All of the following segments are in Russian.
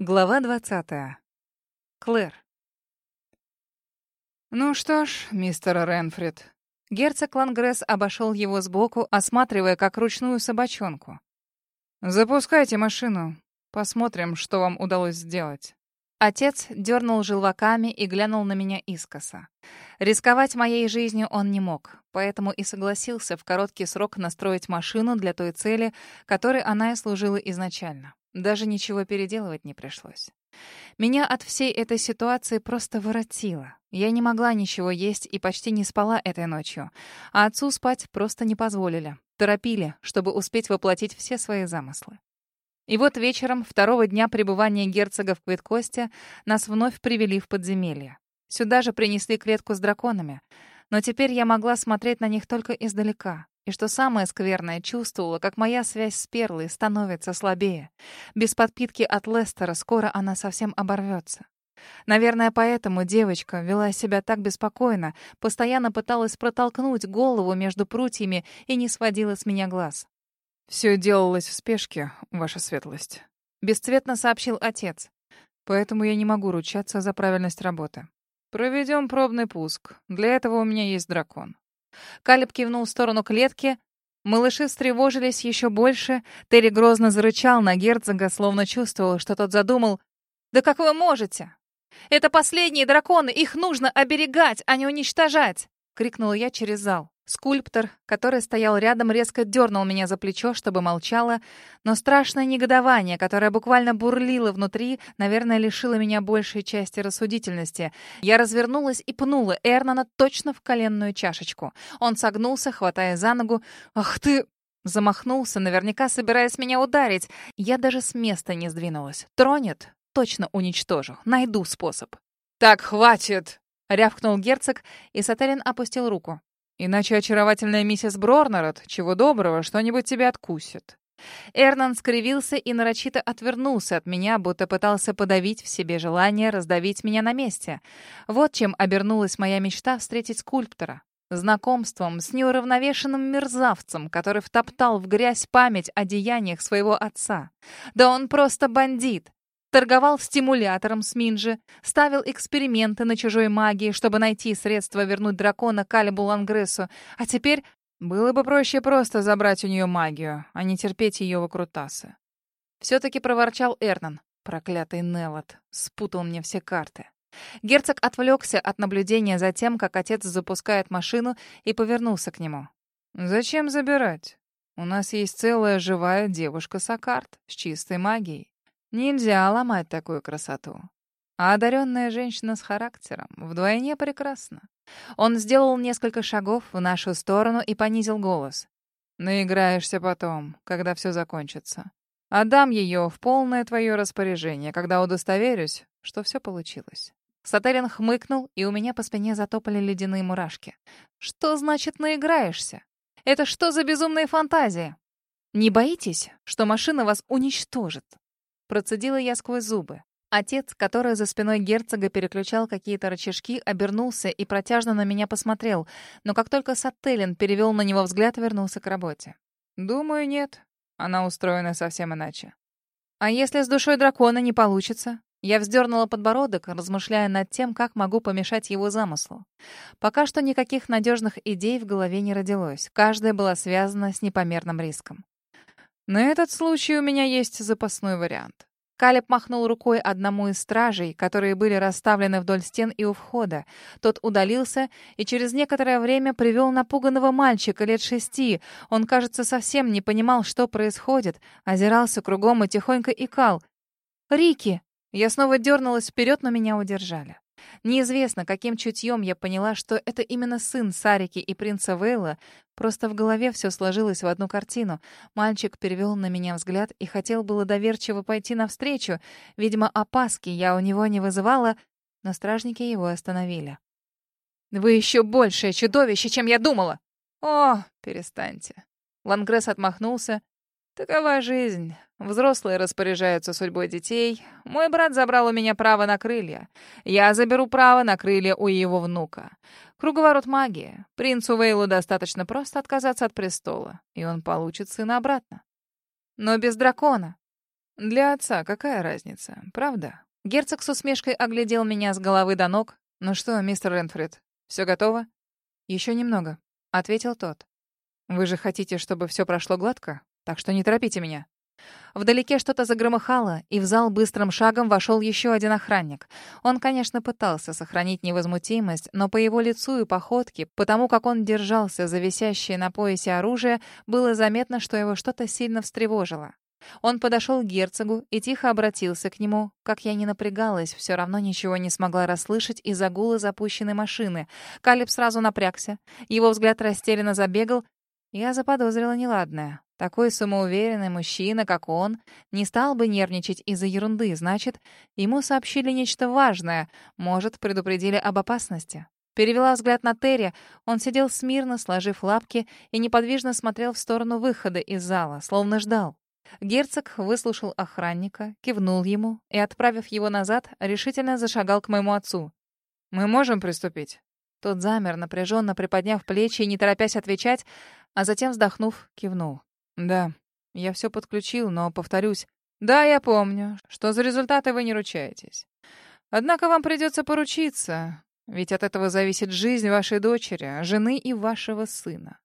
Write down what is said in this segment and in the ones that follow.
Глава двадцатая. Клэр. «Ну что ж, мистер Ренфрид». Герцог Лангресс обошел его сбоку, осматривая как ручную собачонку. «Запускайте машину. Посмотрим, что вам удалось сделать». Отец дернул желваками и глянул на меня искоса. Рисковать моей жизнью он не мог, поэтому и согласился в короткий срок настроить машину для той цели, которой она и служила изначально. Даже ничего переделывать не пришлось. Меня от всей этой ситуации просто воротило. Я не могла ничего есть и почти не спала этой ночью. А отцу спать просто не позволили. Торопили, чтобы успеть воплотить все свои замыслы. И вот вечером второго дня пребывания герцога в Квиткосте нас вновь привели в подземелье. Сюда же принесли клетку с драконами. Но теперь я могла смотреть на них только издалека. И что самое скверное, чувствовала, как моя связь с Перлой становится слабее. Без подпитки от Лестера скоро она совсем оборвется. Наверное, поэтому девочка вела себя так беспокойно, постоянно пыталась протолкнуть голову между прутьями и не сводила с меня глаз. «Все делалось в спешке, ваша светлость», — бесцветно сообщил отец. «Поэтому я не могу ручаться за правильность работы. Проведем пробный пуск. Для этого у меня есть дракон. Калиб кивнул в сторону клетки. Малыши встревожились еще больше. Терри грозно зарычал на герцога, словно чувствовал, что тот задумал. «Да как вы можете? Это последние драконы, их нужно оберегать, а не уничтожать!» — крикнула я через зал. Скульптор, который стоял рядом, резко дернул меня за плечо, чтобы молчала, но страшное негодование, которое буквально бурлило внутри, наверное, лишило меня большей части рассудительности. Я развернулась и пнула Эрнана точно в коленную чашечку. Он согнулся, хватая за ногу. «Ах ты!» Замахнулся, наверняка собираясь меня ударить. Я даже с места не сдвинулась. Тронет? Точно уничтожу. Найду способ. «Так, хватит!» — рявкнул герцог, и Сателин опустил руку. Иначе очаровательная миссис Брорнерот, чего доброго, что-нибудь тебя откусит. Эрнан скривился и нарочито отвернулся от меня, будто пытался подавить в себе желание раздавить меня на месте. Вот чем обернулась моя мечта встретить скульптора. Знакомством с неуравновешенным мерзавцем, который втоптал в грязь память о деяниях своего отца. Да он просто бандит, торговал стимулятором с Минджи, ставил эксперименты на чужой магии, чтобы найти средства вернуть дракона Калибу Лангрессу, а теперь было бы проще просто забрать у нее магию, а не терпеть ее выкрутасы. Все-таки проворчал Эрнан. Проклятый Нелот. Спутал мне все карты. Герцог отвлекся от наблюдения за тем, как отец запускает машину, и повернулся к нему. «Зачем забирать? У нас есть целая живая девушка Сакарт с чистой магией. Нельзя ломать такую красоту. А одаренная женщина с характером вдвойне прекрасна. Он сделал несколько шагов в нашу сторону и понизил голос. «Наиграешься потом, когда все закончится. Отдам ее в полное твое распоряжение, когда удостоверюсь, что все получилось». Сатерин хмыкнул, и у меня по спине затопали ледяные мурашки. «Что значит наиграешься? Это что за безумные фантазии? Не боитесь, что машина вас уничтожит?» Процедила я сквозь зубы. Отец, который за спиной герцога переключал какие-то рычажки, обернулся и протяжно на меня посмотрел, но как только Саттелин перевел на него взгляд, вернулся к работе. «Думаю, нет. Она устроена совсем иначе». «А если с душой дракона не получится?» Я вздернула подбородок, размышляя над тем, как могу помешать его замыслу. Пока что никаких надежных идей в голове не родилось. Каждая была связана с непомерным риском. На этот случай у меня есть запасной вариант. Калеб махнул рукой одному из стражей, которые были расставлены вдоль стен и у входа. Тот удалился и через некоторое время привел напуганного мальчика лет шести. Он, кажется, совсем не понимал, что происходит, озирался кругом и тихонько икал. «Рики!» Я снова дернулась вперед, но меня удержали. Неизвестно, каким чутьем я поняла, что это именно сын Сарики и принца Вейла. Просто в голове все сложилось в одну картину. Мальчик перевел на меня взгляд и хотел было доверчиво пойти навстречу. Видимо, опаски я у него не вызывала, но стражники его остановили. «Вы еще большее чудовище, чем я думала!» «О, перестаньте!» Лангресс отмахнулся. «Такова жизнь. Взрослые распоряжаются судьбой детей. Мой брат забрал у меня право на крылья. Я заберу право на крылья у его внука. Круговорот магии. Принцу Вейлу достаточно просто отказаться от престола, и он получит сына обратно. Но без дракона. Для отца какая разница, правда? Герцог с усмешкой оглядел меня с головы до ног. Ну что, мистер Ренфрид, все готово? Еще немного, ответил тот. Вы же хотите, чтобы все прошло гладко, так что не торопите меня. Вдалеке что-то загромыхало, и в зал быстрым шагом вошел еще один охранник. Он, конечно, пытался сохранить невозмутимость, но по его лицу и походке, потому как он держался за висящее на поясе оружие, было заметно, что его что-то сильно встревожило. Он подошел к герцогу и тихо обратился к нему. Как я не напрягалась, все равно ничего не смогла расслышать из-за гула запущенной машины. Калиб сразу напрягся. Его взгляд растерянно забегал. Я заподозрила неладное. Такой самоуверенный мужчина, как он, не стал бы нервничать из-за ерунды. Значит, ему сообщили нечто важное, может, предупредили об опасности. Перевела взгляд на Терри. Он сидел смирно, сложив лапки, и неподвижно смотрел в сторону выхода из зала, словно ждал. Герцог выслушал охранника, кивнул ему и, отправив его назад, решительно зашагал к моему отцу. «Мы можем приступить?» Тот замер, напряженно приподняв плечи и не торопясь отвечать, а затем, вздохнув, кивнул. Да, я все подключил, но, повторюсь, да, я помню, что за результаты вы не ручаетесь. Однако вам придется поручиться, ведь от этого зависит жизнь вашей дочери, жены и вашего сына.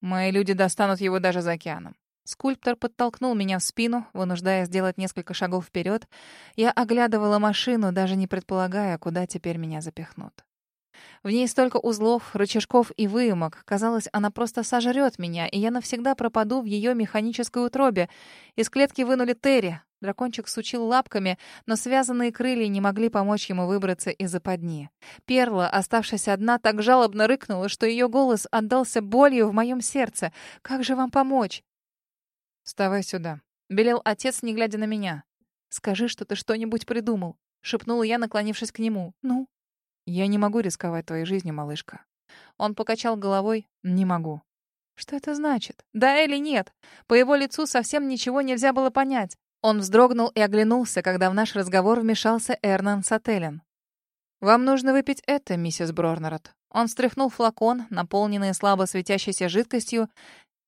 Мои люди достанут его даже за океаном. Скульптор подтолкнул меня в спину, вынуждая сделать несколько шагов вперед. Я оглядывала машину, даже не предполагая, куда теперь меня запихнут. В ней столько узлов, рычажков и выемок. Казалось, она просто сожрет меня, и я навсегда пропаду в ее механической утробе. Из клетки вынули Терри. Дракончик сучил лапками, но связанные крылья не могли помочь ему выбраться из западни. Перла, оставшись одна, так жалобно рыкнула, что ее голос отдался болью в моем сердце. «Как же вам помочь?» «Вставай сюда», — белел отец, не глядя на меня. «Скажи, что ты что-нибудь придумал», — шепнула я, наклонившись к нему. «Ну?» «Я не могу рисковать твоей жизнью, малышка». Он покачал головой. «Не могу». Что это значит? Да или нет? По его лицу совсем ничего нельзя было понять. Он вздрогнул и оглянулся, когда в наш разговор вмешался Эрнан Сателлен. «Вам нужно выпить это, миссис Брорнерот». Он встряхнул флакон, наполненный слабо светящейся жидкостью.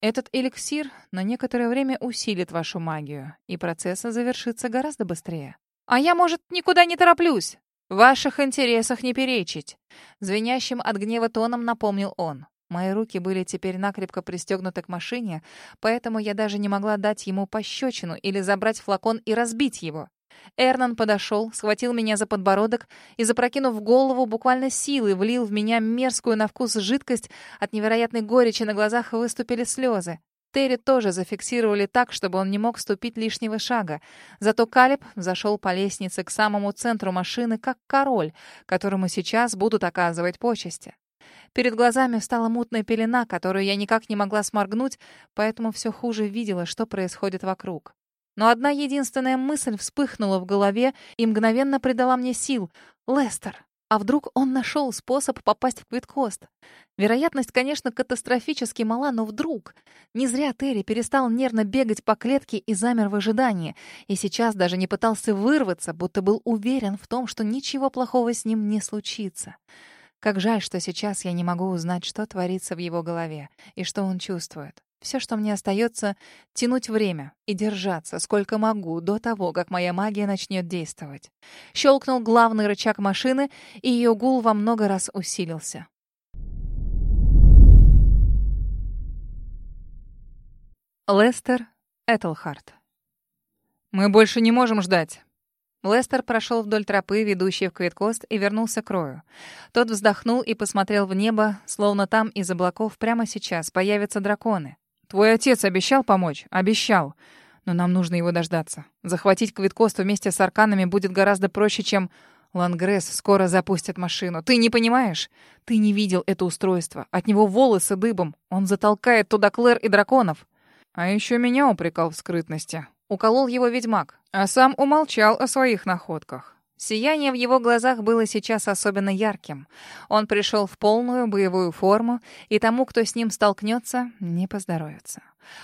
«Этот эликсир на некоторое время усилит вашу магию, и процесс завершится гораздо быстрее». «А я, может, никуда не тороплюсь?» «В ваших интересах не перечить», — звенящим от гнева тоном напомнил он. Мои руки были теперь накрепко пристегнуты к машине, поэтому я даже не могла дать ему пощечину или забрать флакон и разбить его. Эрнан подошел, схватил меня за подбородок и, запрокинув голову, буквально силой влил в меня мерзкую на вкус жидкость. От невероятной горечи на глазах выступили слезы. Терри тоже зафиксировали так, чтобы он не мог ступить лишнего шага. Зато Калиб зашел по лестнице к самому центру машины, как король, которому сейчас будут оказывать почести. Перед глазами стала мутная пелена, которую я никак не могла сморгнуть, поэтому все хуже видела, что происходит вокруг. Но одна единственная мысль вспыхнула в голове и мгновенно придала мне сил. «Лестер!» А вдруг он нашел способ попасть в Квиткост? Вероятность, конечно, катастрофически мала, но вдруг. Не зря Терри перестал нервно бегать по клетке и замер в ожидании. И сейчас даже не пытался вырваться, будто был уверен в том, что ничего плохого с ним не случится. Как жаль, что сейчас я не могу узнать, что творится в его голове и что он чувствует. Все, что мне остается, тянуть время и держаться, сколько могу, до того, как моя магия начнет действовать. Щелкнул главный рычаг машины, и ее гул во много раз усилился. Лестер Этельхарт. «Мы больше не можем ждать. Лестер прошел вдоль тропы, ведущей в Квиткост, и вернулся к Рою. Тот вздохнул и посмотрел в небо, словно там из облаков прямо сейчас появятся драконы. «Твой отец обещал помочь?» «Обещал. Но нам нужно его дождаться. Захватить Квиткост вместе с арканами будет гораздо проще, чем... Лангресс скоро запустит машину. Ты не понимаешь? Ты не видел это устройство. От него волосы дыбом. Он затолкает туда Клэр и драконов. А еще меня упрекал в скрытности. Уколол его ведьмак, а сам умолчал о своих находках. Сияние в его глазах было сейчас особенно ярким. Он пришел в полную боевую форму, и тому, кто с ним столкнется, не поздоровится.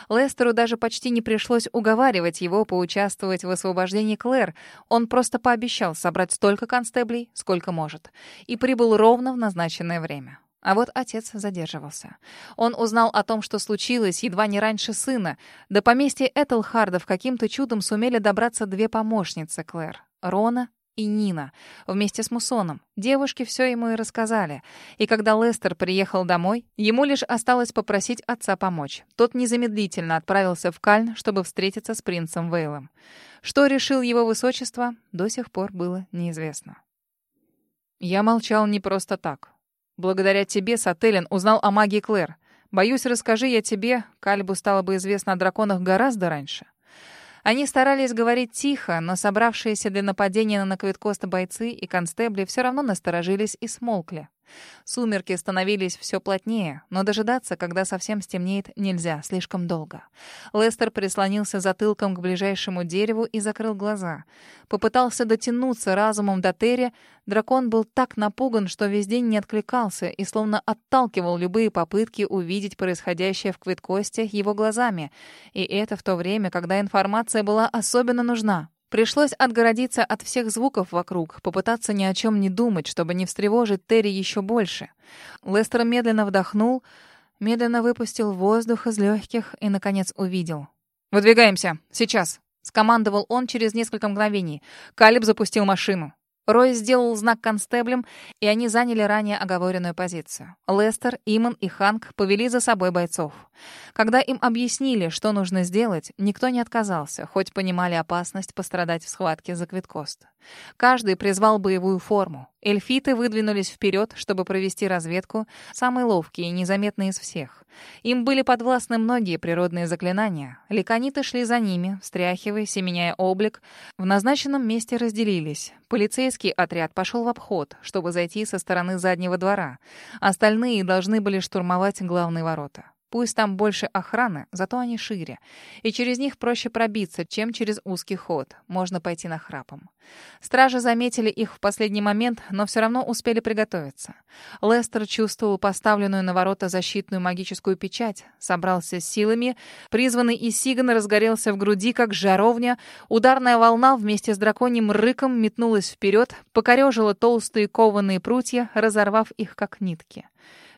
Лестеру даже почти не пришлось уговаривать его поучаствовать в освобождении Клэр. Он просто пообещал собрать столько констеблей, сколько может, и прибыл ровно в назначенное время. А вот отец задерживался. Он узнал о том, что случилось, едва не раньше сына. До поместья Этельхардов каким-то чудом сумели добраться две помощницы Клэр — Рона и Нина, вместе с Мусоном. Девушки все ему и рассказали. И когда Лестер приехал домой, ему лишь осталось попросить отца помочь. Тот незамедлительно отправился в Кальн, чтобы встретиться с принцем Вейлом. Что решил его высочество, до сих пор было неизвестно. «Я молчал не просто так. Благодаря тебе Сателлин узнал о магии Клэр. Боюсь, расскажи я тебе, Кальбу стало бы известно о драконах гораздо раньше». Они старались говорить тихо, но собравшиеся для нападения на Наквиткоста бойцы и констебли все равно насторожились и смолкли. Сумерки становились все плотнее, но дожидаться, когда совсем стемнеет, нельзя, слишком долго. Лестер прислонился затылком к ближайшему дереву и закрыл глаза. Попытался дотянуться разумом до Терри. Дракон был так напуган, что весь день не откликался и словно отталкивал любые попытки увидеть происходящее в Квиткосте его глазами. И это в то время, когда информация была особенно нужна. Пришлось отгородиться от всех звуков вокруг, попытаться ни о чем не думать, чтобы не встревожить Терри еще больше. Лестер медленно вдохнул, медленно выпустил воздух из легких и, наконец, увидел. «Выдвигаемся! Сейчас!» — скомандовал он через несколько мгновений. Калиб запустил машину. Рой сделал знак констеблям, и они заняли ранее оговоренную позицию. Лестер, Иман и Ханк повели за собой бойцов. Когда им объяснили, что нужно сделать, никто не отказался, хоть понимали опасность пострадать в схватке за Квиткост. Каждый призвал боевую форму. Эльфиты выдвинулись вперед, чтобы провести разведку, самые ловкие и незаметные из всех. Им были подвластны многие природные заклинания. Ликониты шли за ними, встряхивая, меняя облик. В назначенном месте разделились. Полицейский отряд пошел в обход, чтобы зайти со стороны заднего двора. Остальные должны были штурмовать главные ворота. Пусть там больше охраны, зато они шире. И через них проще пробиться, чем через узкий ход. Можно пойти на храпом. Стражи заметили их в последний момент, но все равно успели приготовиться. Лестер чувствовал поставленную на ворота защитную магическую печать, собрался с силами. Призванный из Сиган разгорелся в груди, как жаровня. Ударная волна вместе с драконьим рыком метнулась вперед, покорежила толстые кованые прутья, разорвав их, как нитки.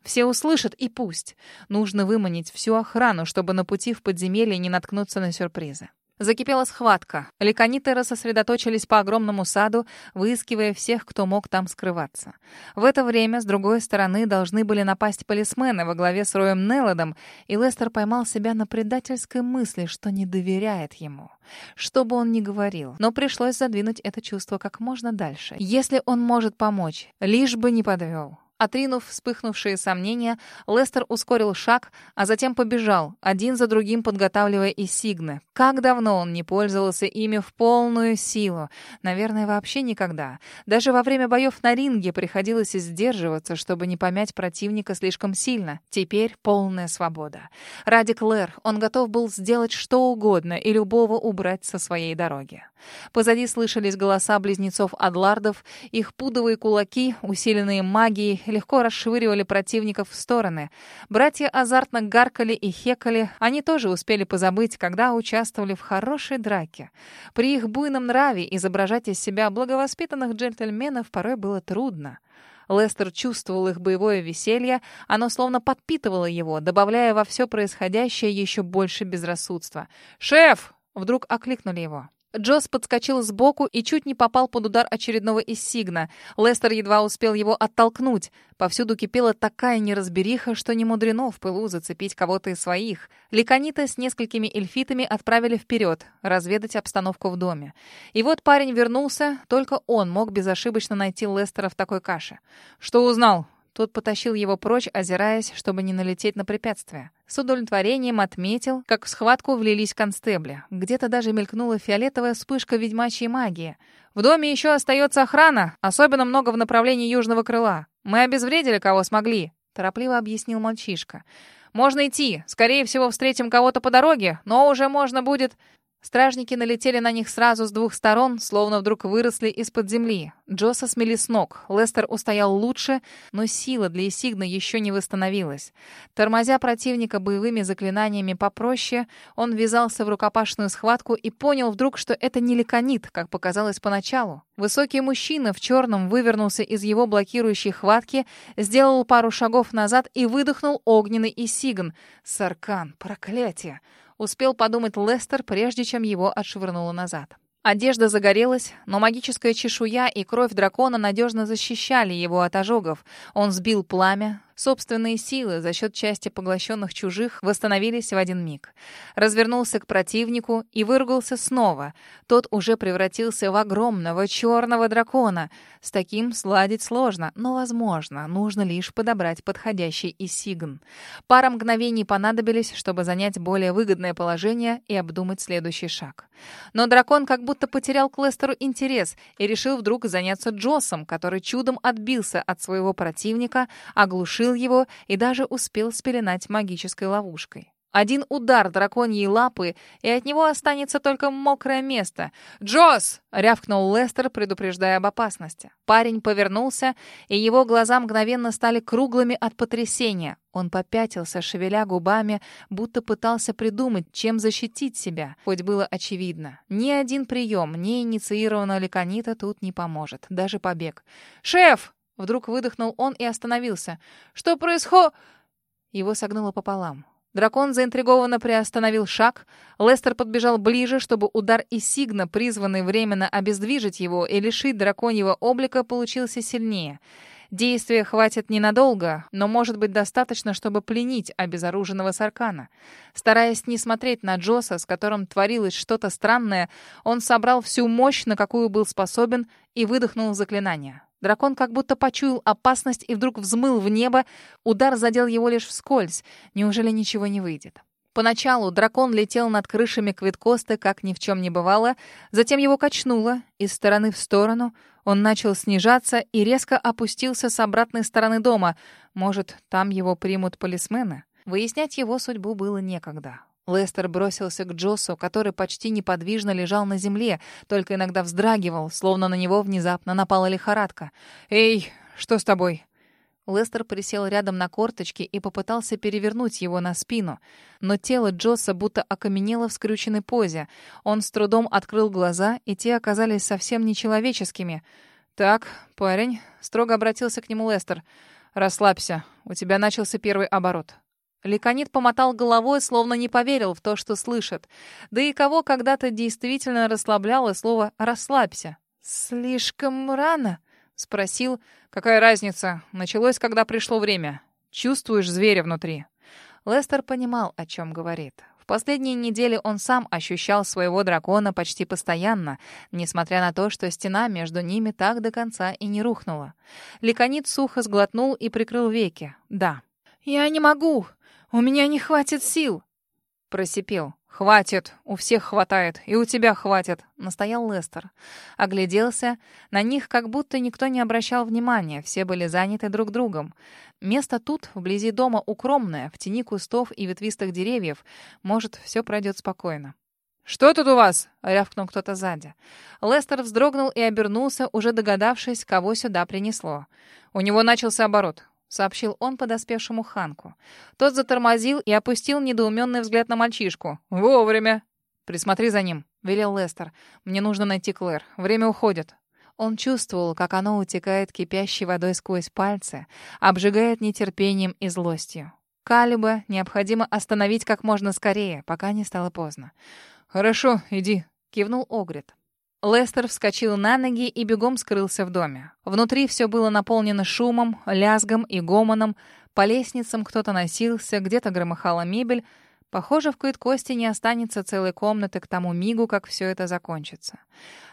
Все услышат, и пусть. Нужно выманить всю охрану, чтобы на пути в подземелье не наткнуться на сюрпризы. Закипела схватка. Ликонитеры сосредоточились по огромному саду, выискивая всех, кто мог там скрываться. В это время с другой стороны должны были напасть полисмены во главе с Роем Неллодом, и Лестер поймал себя на предательской мысли, что не доверяет ему. Что бы он ни говорил, но пришлось задвинуть это чувство как можно дальше. Если он может помочь, лишь бы не подвел. Отринув вспыхнувшие сомнения, Лестер ускорил шаг, а затем побежал, один за другим подготавливая и сигны. Как давно он не пользовался ими в полную силу? Наверное, вообще никогда. Даже во время боев на ринге приходилось сдерживаться, чтобы не помять противника слишком сильно. Теперь полная свобода. Ради Клэр он готов был сделать что угодно и любого убрать со своей дороги. Позади слышались голоса близнецов Адлардов, их пудовые кулаки, усиленные магией, легко расшвыривали противников в стороны. Братья азартно гаркали и хекали. Они тоже успели позабыть, когда участвовали в хорошей драке. При их буйном нраве изображать из себя благовоспитанных джентльменов порой было трудно. Лестер чувствовал их боевое веселье, оно словно подпитывало его, добавляя во все происходящее еще больше безрассудства. «Шеф!» — вдруг окликнули его. Джосс подскочил сбоку и чуть не попал под удар очередного из Сигна. Лестер едва успел его оттолкнуть. Повсюду кипела такая неразбериха, что не мудрено в пылу зацепить кого-то из своих. Ликонита с несколькими эльфитами отправили вперед, разведать обстановку в доме. И вот парень вернулся, только он мог безошибочно найти Лестера в такой каше. «Что узнал?» Тот потащил его прочь, озираясь, чтобы не налететь на препятствие. С удовлетворением отметил, как в схватку влились констебли. Где-то даже мелькнула фиолетовая вспышка ведьмачьей магии. «В доме еще остается охрана, особенно много в направлении южного крыла. Мы обезвредили, кого смогли», — торопливо объяснил мальчишка. «Можно идти. Скорее всего, встретим кого-то по дороге, но уже можно будет...» Стражники налетели на них сразу с двух сторон, словно вдруг выросли из-под земли. Джоса смели с ног. Лестер устоял лучше, но сила для Исигна еще не восстановилась. Тормозя противника боевыми заклинаниями попроще, он ввязался в рукопашную схватку и понял вдруг, что это не леконит, как показалось поначалу. Высокий мужчина в черном вывернулся из его блокирующей хватки, сделал пару шагов назад и выдохнул огненный Исигн. Саркан, проклятие! Успел подумать Лестер, прежде чем его отшвырнуло назад. Одежда загорелась, но магическая чешуя и кровь дракона надежно защищали его от ожогов. Он сбил пламя, Собственные силы за счет части поглощенных чужих восстановились в один миг. Развернулся к противнику и выругался снова. Тот уже превратился в огромного черного дракона. С таким сладить сложно, но возможно. Нужно лишь подобрать подходящий исигн. Пара мгновений понадобились, чтобы занять более выгодное положение и обдумать следующий шаг. Но дракон как будто потерял к Лестеру интерес и решил вдруг заняться Джоссом, который чудом отбился от своего противника, оглушил оглушил его и даже успел спеленать магической ловушкой. Один удар драконьей лапы, и от него останется только мокрое место. «Джосс!» — рявкнул Лестер, предупреждая об опасности. Парень повернулся, и его глаза мгновенно стали круглыми от потрясения. Он попятился, шевеля губами, будто пытался придумать, чем защитить себя, хоть было очевидно. Ни один прием, ни инициированного леконита тут не поможет, даже побег. «Шеф!» Вдруг выдохнул он и остановился. «Что происходит?» Его согнуло пополам. Дракон заинтригованно приостановил шаг. Лестер подбежал ближе, чтобы удар из сигна, призванный временно обездвижить его и лишить драконьего облика, получился сильнее. Действия хватит ненадолго, но может быть достаточно, чтобы пленить обезоруженного Саркана. Стараясь не смотреть на Джоса, с которым творилось что-то странное, он собрал всю мощь, на какую был способен, и выдохнул заклинание. Дракон как будто почуял опасность и вдруг взмыл в небо. Удар задел его лишь вскользь. Неужели ничего не выйдет? Поначалу дракон летел над крышами Квиткоста, как ни в чем не бывало. Затем его качнуло из стороны в сторону. Он начал снижаться и резко опустился с обратной стороны дома. Может, там его примут полисмены? Выяснять его судьбу было некогда. Лестер бросился к Джосу, который почти неподвижно лежал на земле, только иногда вздрагивал, словно на него внезапно напала лихорадка. «Эй, что с тобой?» Лестер присел рядом на корточки и попытался перевернуть его на спину. Но тело Джосса будто окаменело в скрюченной позе. Он с трудом открыл глаза, и те оказались совсем нечеловеческими. «Так, парень», — строго обратился к нему Лестер, — «расслабься, у тебя начался первый оборот. Ликонит помотал головой, словно не поверил в то, что слышит. Да и кого когда-то действительно расслабляло слово «расслабься». «Слишком рано?» — спросил. «Какая разница? Началось, когда пришло время. Чувствуешь зверя внутри». Лестер понимал, о чем говорит. В последние недели он сам ощущал своего дракона почти постоянно, несмотря на то, что стена между ними так до конца и не рухнула. Ликонит сухо сглотнул и прикрыл веки. «Да». «Я не могу. «У меня не хватит сил!» Просипел. «Хватит! У всех хватает! И у тебя хватит!» — настоял Лестер. Огляделся. На них как будто никто не обращал внимания, все были заняты друг другом. Место тут, вблизи дома, укромное, в тени кустов и ветвистых деревьев. Может, все пройдет спокойно. «Что тут у вас?» — рявкнул кто-то сзади. Лестер вздрогнул и обернулся, уже догадавшись, кого сюда принесло. У него начался оборот сообщил он подоспевшему Ханку. Тот затормозил и опустил недоуменный взгляд на мальчишку. «Вовремя!» «Присмотри за ним», — велел Лестер. «Мне нужно найти Клэр. Время уходит». Он чувствовал, как оно утекает кипящей водой сквозь пальцы, обжигает нетерпением и злостью. Калиба необходимо остановить как можно скорее, пока не стало поздно. «Хорошо, иди», — кивнул Огрид. Лестер вскочил на ноги и бегом скрылся в доме. Внутри все было наполнено шумом, лязгом и гомоном. По лестницам кто-то носился, где-то громыхала мебель. Похоже, в Куиткости не останется целой комнаты к тому мигу, как все это закончится.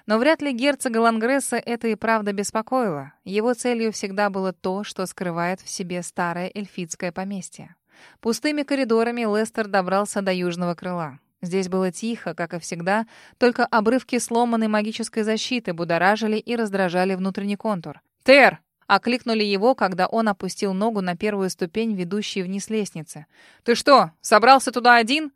Но вряд ли герцога Лангресса это и правда беспокоило. Его целью всегда было то, что скрывает в себе старое эльфитское поместье. Пустыми коридорами Лестер добрался до южного крыла. Здесь было тихо, как и всегда, только обрывки сломанной магической защиты будоражили и раздражали внутренний контур. «Тер!» — окликнули его, когда он опустил ногу на первую ступень, ведущей вниз лестницы. «Ты что, собрался туда один?»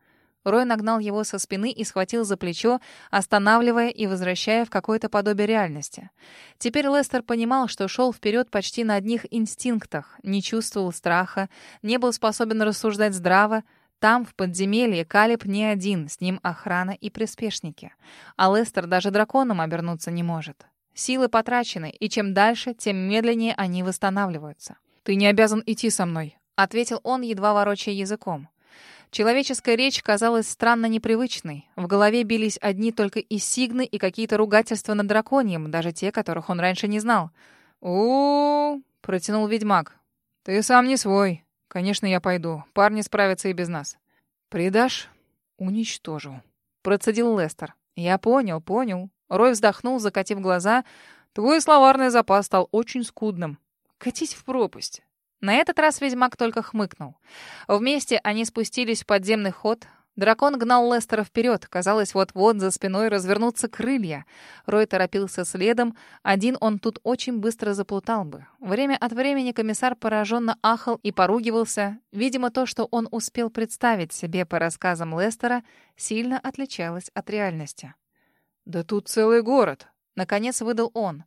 Рой нагнал его со спины и схватил за плечо, останавливая и возвращая в какое-то подобие реальности. Теперь Лестер понимал, что шел вперед почти на одних инстинктах, не чувствовал страха, не был способен рассуждать здраво. Там, в подземелье, Калиб не один, с ним охрана и приспешники. А Лестер даже драконом обернуться не может. Силы потрачены, и чем дальше, тем медленнее они восстанавливаются. «Ты не обязан идти со мной», — ответил он, едва ворочая языком. Человеческая речь казалась странно непривычной. В голове бились одни только и сигны, и какие-то ругательства над драконьем, даже те, которых он раньше не знал. у, протянул ведьмак. «Ты сам не свой. Конечно, я пойду. Парни справятся и без нас». «Предашь?» «Уничтожу», — процедил Лестер. «Я понял, понял». Рой вздохнул, закатив глаза. «Твой словарный запас стал очень скудным. Катись в пропасть. На этот раз ведьмак только хмыкнул. Вместе они спустились в подземный ход. Дракон гнал Лестера вперед. Казалось, вот-вот за спиной развернутся крылья. Рой торопился следом. Один он тут очень быстро заплутал бы. Время от времени комиссар пораженно ахал и поругивался. Видимо, то, что он успел представить себе по рассказам Лестера, сильно отличалось от реальности. «Да тут целый город!» — наконец выдал он.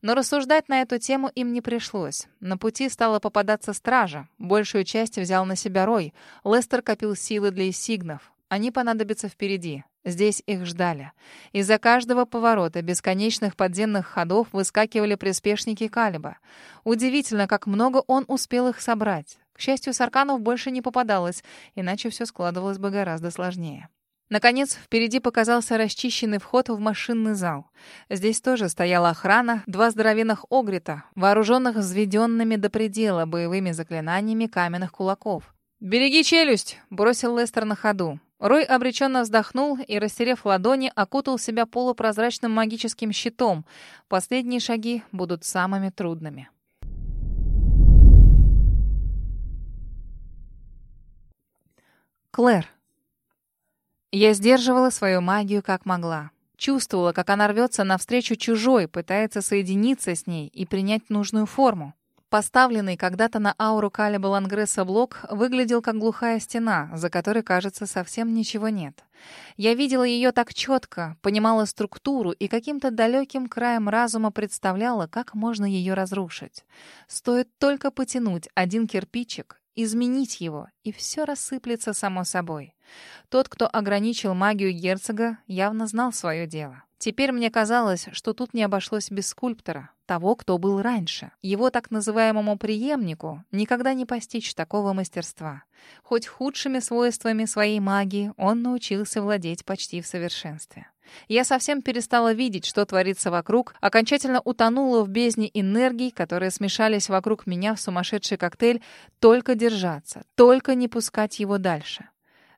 Но рассуждать на эту тему им не пришлось. На пути стала попадаться стража. Большую часть взял на себя Рой. Лестер копил силы для сигнов. Они понадобятся впереди. Здесь их ждали. Из-за каждого поворота бесконечных подземных ходов выскакивали приспешники Калиба. Удивительно, как много он успел их собрать. К счастью, Сарканов больше не попадалось, иначе все складывалось бы гораздо сложнее. Наконец, впереди показался расчищенный вход в машинный зал. Здесь тоже стояла охрана, два здоровенных огрита, вооруженных взведенными до предела боевыми заклинаниями каменных кулаков. «Береги челюсть!» — бросил Лестер на ходу. Рой обреченно вздохнул и, растерев ладони, окутал себя полупрозрачным магическим щитом. Последние шаги будут самыми трудными. Клэр. Я сдерживала свою магию как могла. Чувствовала, как она рвется навстречу чужой, пытается соединиться с ней и принять нужную форму. Поставленный когда-то на ауру Калиба Лангресса блок выглядел как глухая стена, за которой, кажется, совсем ничего нет. Я видела ее так четко, понимала структуру и каким-то далеким краем разума представляла, как можно ее разрушить. Стоит только потянуть один кирпичик, изменить его, и все рассыплется само собой. Тот, кто ограничил магию герцога, явно знал свое дело. Теперь мне казалось, что тут не обошлось без скульптора, того, кто был раньше. Его так называемому преемнику никогда не постичь такого мастерства. Хоть худшими свойствами своей магии он научился владеть почти в совершенстве. Я совсем перестала видеть, что творится вокруг, окончательно утонула в бездне энергий, которые смешались вокруг меня в сумасшедший коктейль, только держаться, только не пускать его дальше.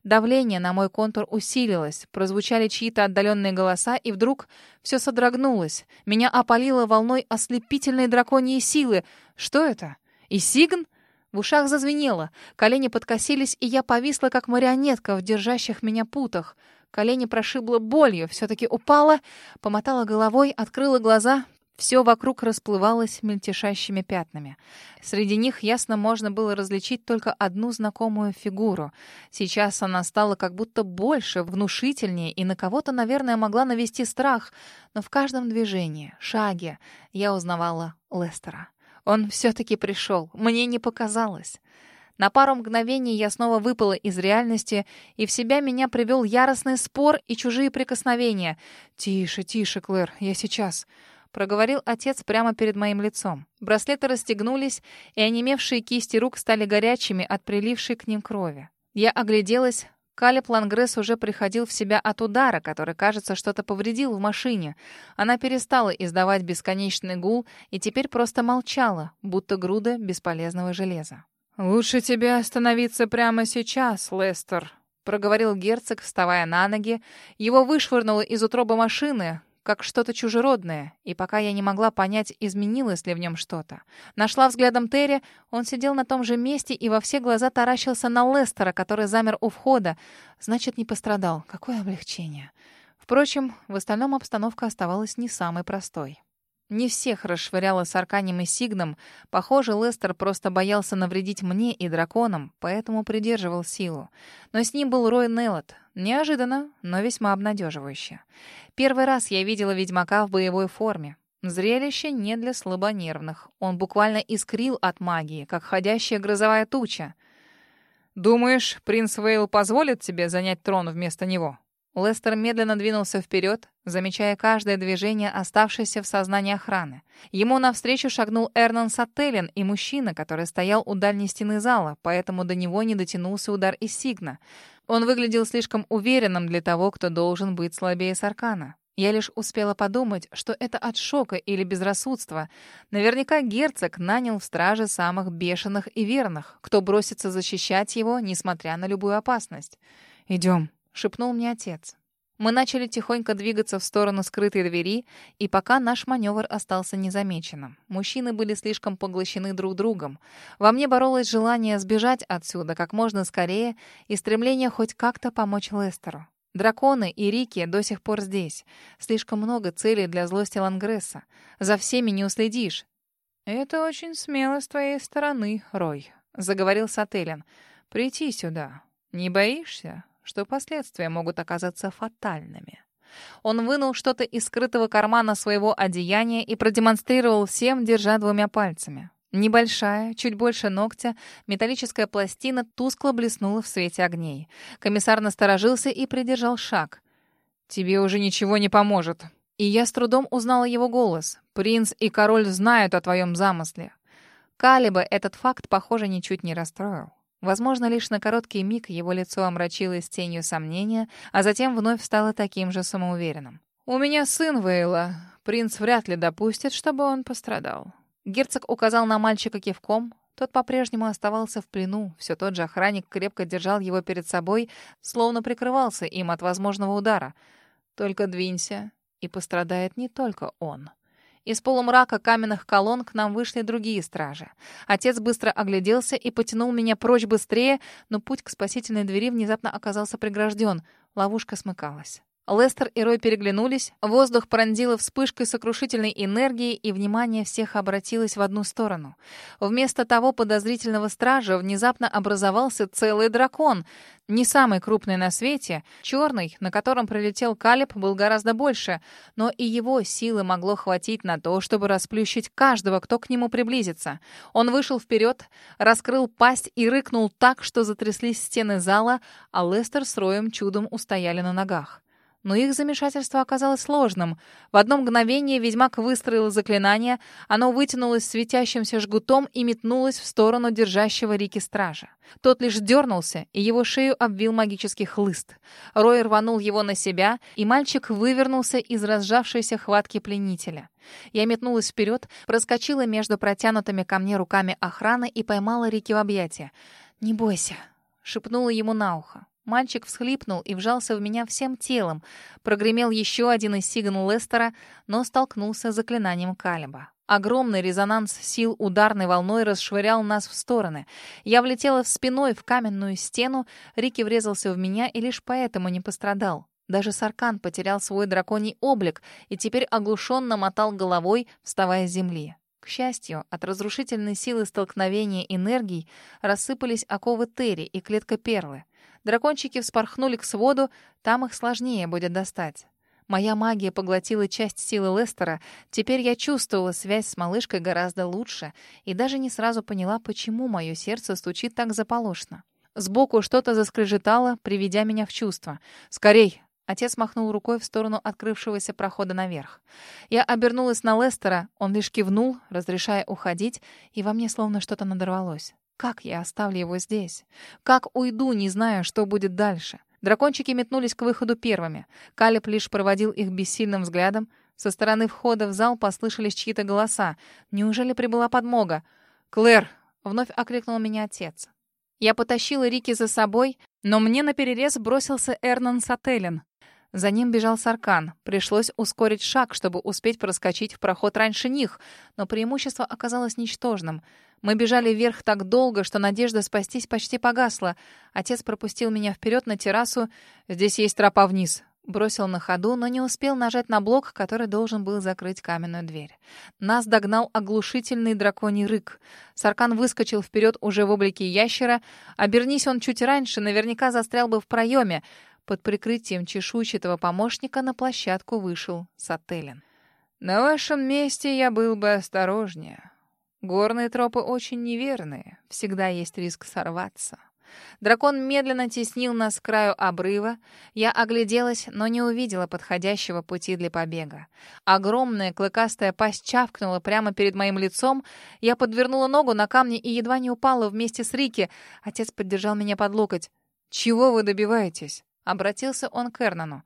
Давление на мой контур усилилось, прозвучали чьи-то отдаленные голоса, и вдруг все содрогнулось. Меня опалило волной ослепительной драконьей силы. Что это? Исигн? В ушах зазвенело, колени подкосились, и я повисла, как марионетка в держащих меня путах. Колени прошибло болью, все-таки упала, помотала головой, открыла глаза. Все вокруг расплывалось мельтешащими пятнами. Среди них ясно можно было различить только одну знакомую фигуру. Сейчас она стала как будто больше, внушительнее, и на кого-то, наверное, могла навести страх. Но в каждом движении, шаге я узнавала Лестера. Он все-таки пришел. Мне не показалось. На пару мгновений я снова выпала из реальности, и в себя меня привел яростный спор и чужие прикосновения. «Тише, тише, Клэр, я сейчас», — проговорил отец прямо перед моим лицом. Браслеты расстегнулись, и онемевшие кисти рук стали горячими от прилившей к ним крови. Я огляделась. Калеб Лангресс уже приходил в себя от удара, который, кажется, что-то повредил в машине. Она перестала издавать бесконечный гул и теперь просто молчала, будто груда бесполезного железа. «Лучше тебе остановиться прямо сейчас, Лестер», — проговорил герцог, вставая на ноги. Его вышвырнуло из утробы машины, как что-то чужеродное, и пока я не могла понять, изменилось ли в нем что-то. Нашла взглядом Терри, он сидел на том же месте и во все глаза таращился на Лестера, который замер у входа. Значит, не пострадал. Какое облегчение. Впрочем, в остальном обстановка оставалась не самой простой. Не всех расшвыряло с Арканем и Сигном. Похоже, Лестер просто боялся навредить мне и драконам, поэтому придерживал силу. Но с ним был Рой Неллот. Неожиданно, но весьма обнадеживающе. Первый раз я видела ведьмака в боевой форме. Зрелище не для слабонервных. Он буквально искрил от магии, как ходящая грозовая туча. «Думаешь, принц Вейл позволит тебе занять трон вместо него?» Лестер медленно двинулся вперед, замечая каждое движение оставшееся в сознании охраны. Ему навстречу шагнул Эрнан Саттелин и мужчина, который стоял у дальней стены зала, поэтому до него не дотянулся удар из Сигна. Он выглядел слишком уверенным для того, кто должен быть слабее Саркана. Я лишь успела подумать, что это от шока или безрассудства. Наверняка герцог нанял в страже самых бешеных и верных, кто бросится защищать его, несмотря на любую опасность. «Идем», — шепнул мне отец. Мы начали тихонько двигаться в сторону скрытой двери, и пока наш маневр остался незамеченным. Мужчины были слишком поглощены друг другом. Во мне боролось желание сбежать отсюда как можно скорее и стремление хоть как-то помочь Лестеру. Драконы и Рики до сих пор здесь. Слишком много целей для злости Лангресса. За всеми не уследишь. «Это очень смело с твоей стороны, Рой», — заговорил Сателин. «Прийти сюда. Не боишься?» Что последствия могут оказаться фатальными. Он вынул что-то из скрытого кармана своего одеяния и продемонстрировал всем, держа двумя пальцами. Небольшая, чуть больше ногтя, металлическая пластина тускло блеснула в свете огней. Комиссар насторожился и придержал шаг. «Тебе уже ничего не поможет». И я с трудом узнала его голос. «Принц и король знают о твоем замысле». Калиба этот факт, похоже, ничуть не расстроил. Возможно, лишь на короткий миг его лицо омрачилось тенью сомнения, а затем вновь стало таким же самоуверенным. «У меня сын Вейла. Принц вряд ли допустит, чтобы он пострадал». Герцог указал на мальчика кивком. Тот по-прежнему оставался в плену. Все тот же охранник крепко держал его перед собой, словно прикрывался им от возможного удара. «Только двинься, и пострадает не только он». Из полумрака каменных колонн к нам вышли другие стражи. Отец быстро огляделся и потянул меня прочь быстрее, но путь к спасительной двери внезапно оказался прегражден. Ловушка смыкалась. Лестер и Рой переглянулись, воздух пронзило вспышкой сокрушительной энергии, и внимание всех обратилось в одну сторону. Вместо того подозрительного стража внезапно образовался целый дракон. Не самый крупный на свете, черный, на котором прилетел Калиб, был гораздо больше, но и его силы могло хватить на то, чтобы расплющить каждого, кто к нему приблизится. Он вышел вперед, раскрыл пасть и рыкнул так, что затряслись стены зала, а Лестер с Роем чудом устояли на ногах. Но их замешательство оказалось сложным. В одно мгновение ведьмак выстроил заклинание, оно вытянулось светящимся жгутом и метнулось в сторону держащего Рики стража. Тот лишь дернулся, и его шею обвил магический хлыст. Рой рванул его на себя, и мальчик вывернулся из разжавшейся хватки пленителя. Я метнулась вперед, проскочила между протянутыми ко мне руками охраны и поймала Рики в объятия. «Не бойся», — шепнула ему на ухо. Мальчик всхлипнул и вжался в меня всем телом. Прогремел еще один из сигнал Лестера, но столкнулся с заклинанием Калиба. Огромный резонанс сил ударной волной расшвырял нас в стороны. Я влетела в спиной в каменную стену, Рики врезался в меня и лишь поэтому не пострадал. Даже Саркан потерял свой драконий облик и теперь оглушенно мотал головой, вставая с земли. К счастью, от разрушительной силы столкновения энергий рассыпались оковы Терри и клетка Перлы. Дракончики вспорхнули к своду, там их сложнее будет достать. Моя магия поглотила часть силы Лестера. Теперь я чувствовала связь с малышкой гораздо лучше и даже не сразу поняла, почему мое сердце стучит так заполошно. Сбоку что-то заскрежетало, приведя меня в чувство. «Скорей!» Отец махнул рукой в сторону открывшегося прохода наверх. Я обернулась на Лестера, он лишь кивнул, разрешая уходить, и во мне словно что-то надорвалось. Как я оставлю его здесь? Как уйду, не зная, что будет дальше? Дракончики метнулись к выходу первыми. Калиб лишь проводил их бессильным взглядом. Со стороны входа в зал послышались чьи-то голоса. Неужели прибыла подмога? «Клэр!» — вновь окликнул меня отец. Я потащила Рики за собой, но мне наперерез бросился Эрнан Сателлин. За ним бежал Саркан. Пришлось ускорить шаг, чтобы успеть проскочить в проход раньше них, но преимущество оказалось ничтожным. Мы бежали вверх так долго, что надежда спастись почти погасла. Отец пропустил меня вперед на террасу. «Здесь есть тропа вниз. Бросил на ходу, но не успел нажать на блок, который должен был закрыть каменную дверь. Нас догнал оглушительный драконий рык. Саркан выскочил вперед уже в облике ящера. Обернись он чуть раньше, наверняка застрял бы в проеме. Под прикрытием чешуйчатого помощника на площадку вышел Сателин. «На вашем месте я был бы осторожнее. Горные тропы очень неверные, всегда есть риск сорваться». Дракон медленно теснил нас к краю обрыва. Я огляделась, но не увидела подходящего пути для побега. Огромная клыкастая пасть чавкнула прямо перед моим лицом. Я подвернула ногу на камне и едва не упала вместе с Рики. Отец поддержал меня под локоть. «Чего вы добиваетесь?» — обратился он к Эрнану.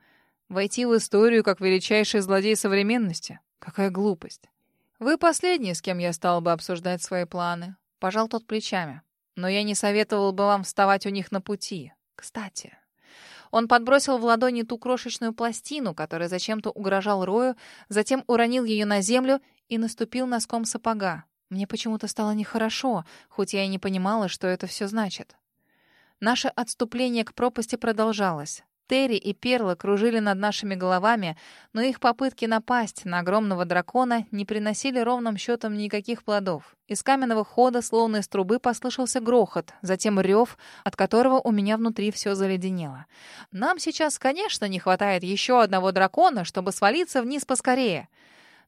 «Войти в историю как величайший злодей современности? Какая глупость!» «Вы последний, с кем я стал бы обсуждать свои планы», — пожал тот плечами. Но я не советовал бы вам вставать у них на пути. Кстати, он подбросил в ладони ту крошечную пластину, которая зачем-то угрожал Рою, затем уронил ее на землю и наступил носком сапога. Мне почему-то стало нехорошо, хоть я и не понимала, что это все значит. Наше отступление к пропасти продолжалось. Терри и Перла кружили над нашими головами, но их попытки напасть на огромного дракона не приносили ровным счетом никаких плодов. Из каменного хода, словно из трубы, послышался грохот, затем рев, от которого у меня внутри все заледенело. Нам сейчас, конечно, не хватает еще одного дракона, чтобы свалиться вниз поскорее.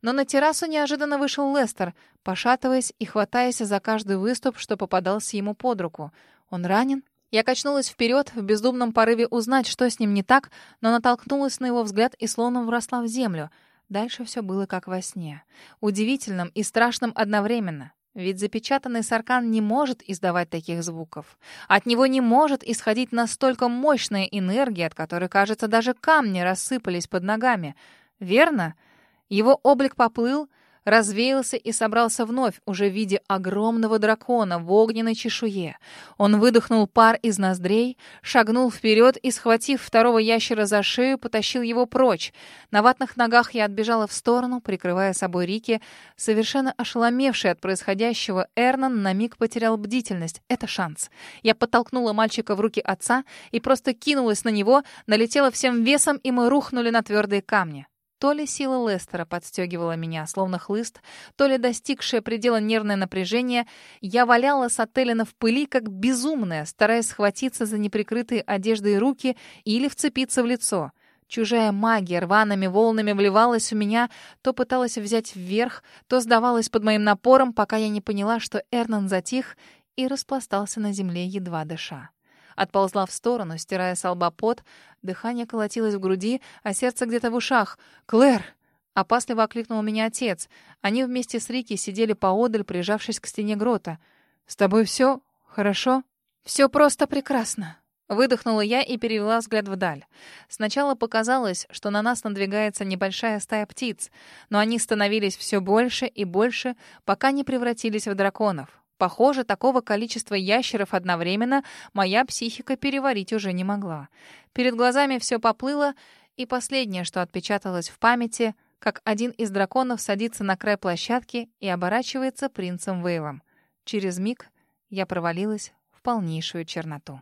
Но на террасу неожиданно вышел Лестер, пошатываясь и хватаясь за каждый выступ, что попадался ему под руку. Он ранен? Я качнулась вперед в бездумном порыве узнать, что с ним не так, но натолкнулась на его взгляд и словно вросла в землю. Дальше все было как во сне. Удивительным и страшным одновременно. Ведь запечатанный саркан не может издавать таких звуков. От него не может исходить настолько мощная энергия, от которой, кажется, даже камни рассыпались под ногами. Верно? Его облик поплыл, развеялся и собрался вновь, уже в виде огромного дракона в огненной чешуе. Он выдохнул пар из ноздрей, шагнул вперед и, схватив второго ящера за шею, потащил его прочь. На ватных ногах я отбежала в сторону, прикрывая собой Рики. Совершенно ошеломевший от происходящего, Эрнан на миг потерял бдительность. Это шанс. Я подтолкнула мальчика в руки отца и просто кинулась на него, налетела всем весом, и мы рухнули на твердые камни. То ли сила Лестера подстегивала меня, словно хлыст, то ли достигшее предела нервное напряжение, я валяла Сателлина в пыли, как безумная, стараясь схватиться за неприкрытые одеждой руки или вцепиться в лицо. Чужая магия рваными волнами вливалась в меня, то пыталась взять вверх, то сдавалась под моим напором, пока я не поняла, что Эрнан затих и распластался на земле, едва дыша. Отползла в сторону, стирая с лба пот. Дыхание колотилось в груди, а сердце где-то в ушах. «Клэр!» Опасливо окликнул меня отец. Они вместе с Рики сидели поодаль, прижавшись к стене грота. «С тобой все хорошо?» «Все просто прекрасно!» Выдохнула я и перевела взгляд вдаль. Сначала показалось, что на нас надвигается небольшая стая птиц, но они становились все больше и больше, пока не превратились в драконов. Похоже, такого количества ящеров одновременно моя психика переварить уже не могла. Перед глазами все поплыло, и последнее, что отпечаталось в памяти, как один из драконов садится на край площадки и оборачивается принцем Вейлом. Через миг я провалилась в полнейшую черноту.